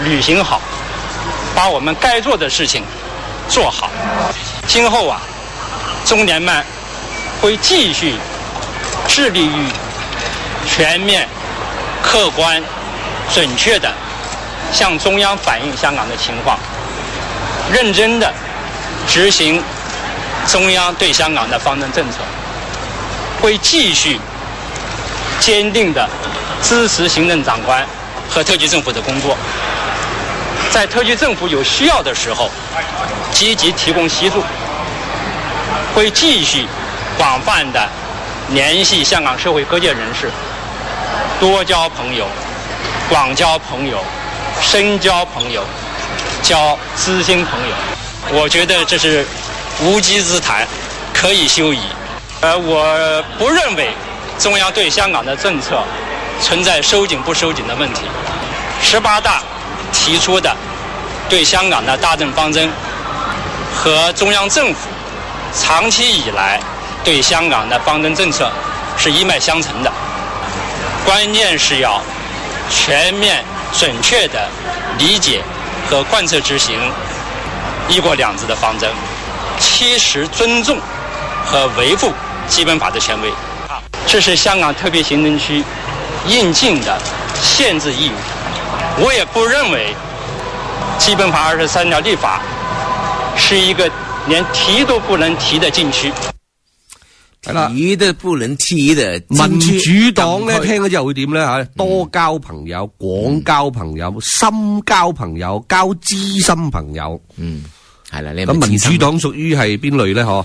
履行好，把我们该做的事情做好。今后啊，中联办会继续致力于全面、客观、准确的向中央反映香港的情况，认真的执行中央对香港的方针政策，会继续坚定的支持行政长官。和特区政府的工作，在特区政府有需要的时候，积极提供协助，会继续广泛的联系香港社会各界人士，多交朋友，广交朋友，深交朋友，交知心朋友。我觉得这是无稽之谈，可以休矣。呃，我不认为中央对香港的政策。存在收紧不收紧的问题。十八大提出的对香港的大政方针，和中央政府长期以来对香港的方针政策是一脉相承的。关键是要全面准确的理解和贯彻执行“一国两制”的方针，切实尊重和维护基本法的权威。这是香港特别行政区。应尽的限制义务，我也不认为《基本法》二十三条立法是一个连提都不能提的禁区。提的不能提的禁区。民主党呢听之后会点呢吓？多交朋友，广交朋友，深交朋友，交知心朋友。嗯，系啦，你咁民主党属于系边类呢？嗬？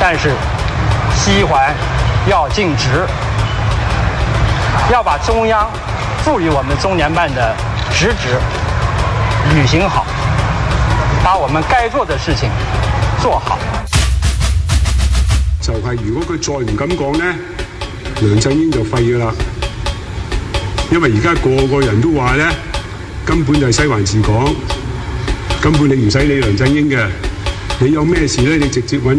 但是西环要尽职，要把中央赋予我们中年办的职责履行好，把我们该做的事情做好。就看如果佢再唔敢讲呢，梁振英就废噶啦。因为而家个个人都话呢，根本就系西环市港，根本你唔使理梁振英嘅，你有咩事呢？你直接揾。